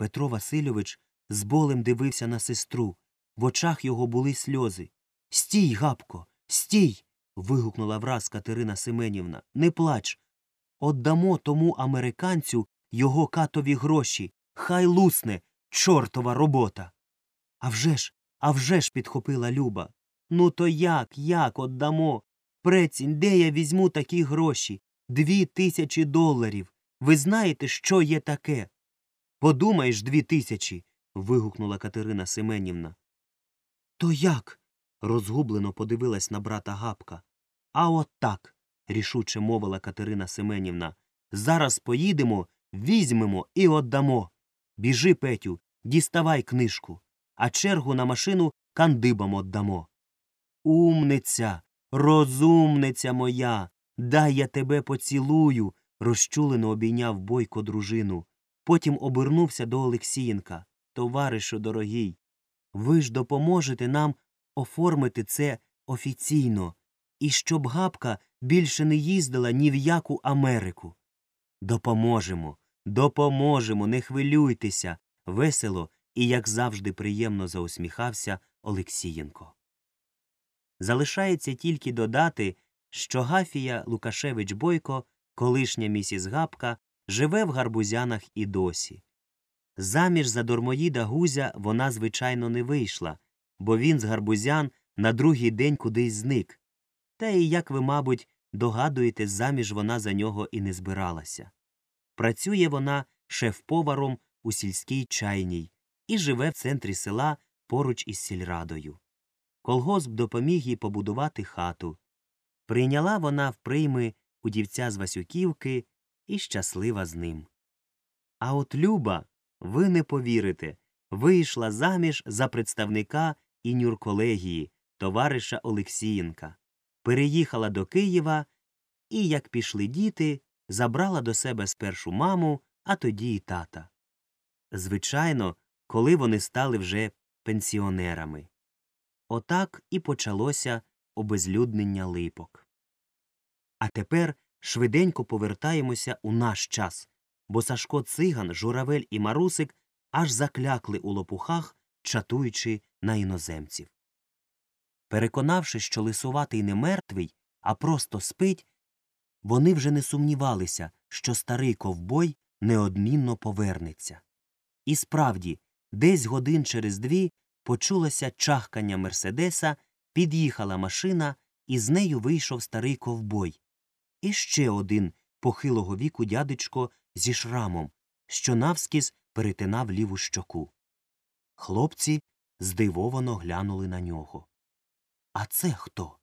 Петро Васильович з болем дивився на сестру. В очах його були сльози. Стій, гапко, стій. вигукнула враз Катерина Семенівна. Не плач. Отдамо тому американцю його катові гроші. Хай лусне, чортова робота. «А вже ж, а вже ж, підхопила Люба. Ну то як, як отдамо? Прецінь, де я візьму такі гроші? Дві тисячі доларів. Ви знаєте, що є таке? Подумаєш, дві тисячі. вигукнула Катерина Семенівна. То як? розгублено подивилась на брата Гапка. А от так, рішуче мовила Катерина Семенівна. Зараз поїдемо, візьмемо і отдамо. Біжи, Петю, діставай книжку, а чергу на машину кандибам отдамо. Умниця, розумниця моя, дай я тебе поцілую, розчулено обійняв бойко дружину. Потім обернувся до Олексієнка. Товаришу дорогий, ви ж допоможете нам оформити це офіційно, і щоб гапка більше не їздила ні в яку Америку. Допоможемо, допоможемо, не хвилюйтеся. Весело і, як завжди, приємно заусміхався Олексієнко. Залишається тільки додати, що Гафія Лукашевич Бойко, колишня місіс Гапка, живе в гарбузянах і досі. Заміж за Дормоїда Гузя вона, звичайно, не вийшла, бо він з гарбузян на другий день кудись зник. Та і, як ви, мабуть, догадуєтесь, заміж вона за нього і не збиралася. Працює вона шеф-поваром у сільській чайній і живе в центрі села поруч із сільрадою. Колгосп допоміг їй побудувати хату. Прийняла вона в прийми удівця з Васюківки і щаслива з ним. А от Люба, ви не повірите, вийшла заміж за представника інюрколегії, товариша Олексієнка, переїхала до Києва і, як пішли діти, забрала до себе спершу маму, а тоді й тата. Звичайно, коли вони стали вже пенсіонерами. Отак і почалося обезлюднення липок. А тепер швиденько повертаємося у наш час, бо Сашко циган, журавель і марусик аж заклякли у лопухах, чатуючи на іноземців. Переконавшись, що лисуватий не мертвий, а просто спить, вони вже не сумнівалися, що старий ковбой неодмінно повернеться. І справді, десь годин через дві почулося чахкання Мерседеса, під'їхала машина, і з нею вийшов старий ковбой. І ще один похилого віку дядечко зі шрамом, що навскіз перетинав ліву щоку. Хлопці здивовано глянули на нього. А це хто?